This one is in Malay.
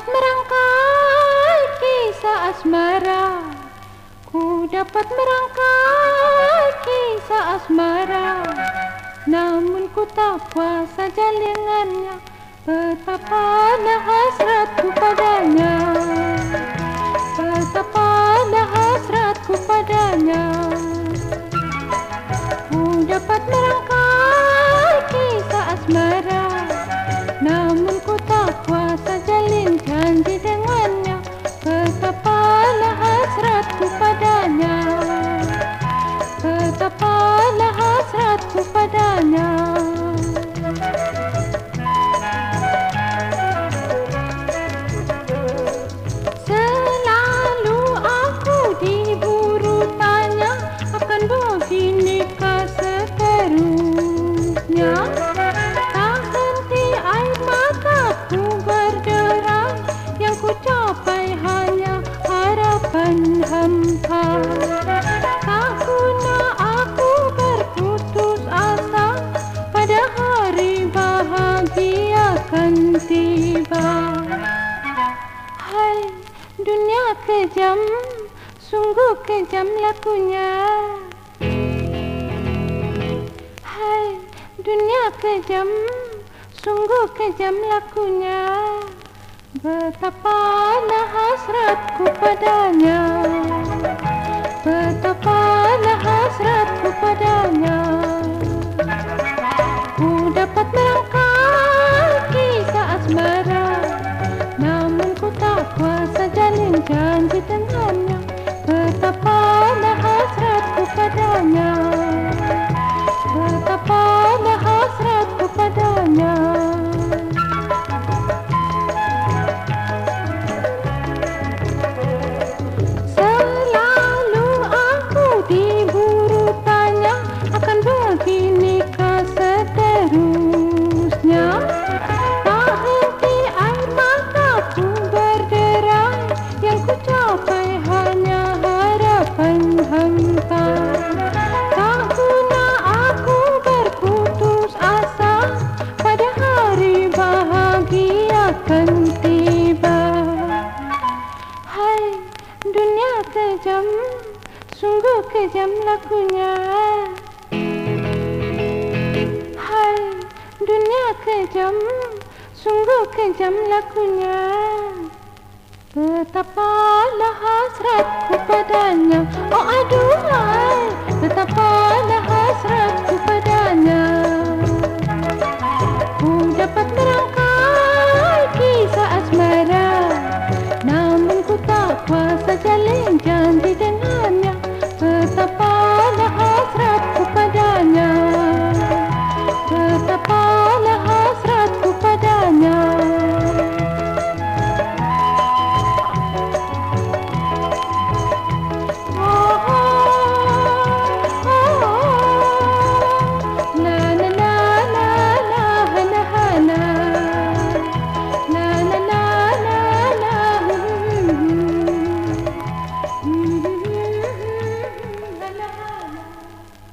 dapat merangkai kisah asmara. Ku dapat merangkai kisah asmara. Namun ku tak puasa jalingannya Betapa hasratku padanya. Dunia kejam Sungguh kejam lakunya. Hai dunia kejam Sungguh kejam lakunya. Betapa lah hasratku padanya. Betapa kejam Sungguh kejam lakunya. Hai dunia kejam Sungguh kejam lakunya. Betapalah hasrat kepadanya. Oh aduhai Betapalah hasrat kepadanya. Ku dapat merangkai kisah asmara. Namun ku tak kuasa jalan